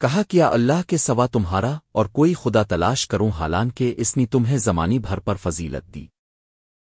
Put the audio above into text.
کہا کیا اللہ کے سوا تمہارا اور کوئی خدا تلاش کروں حالانکہ اس نے تمہیں زمانی بھر پر فضیلت دی۔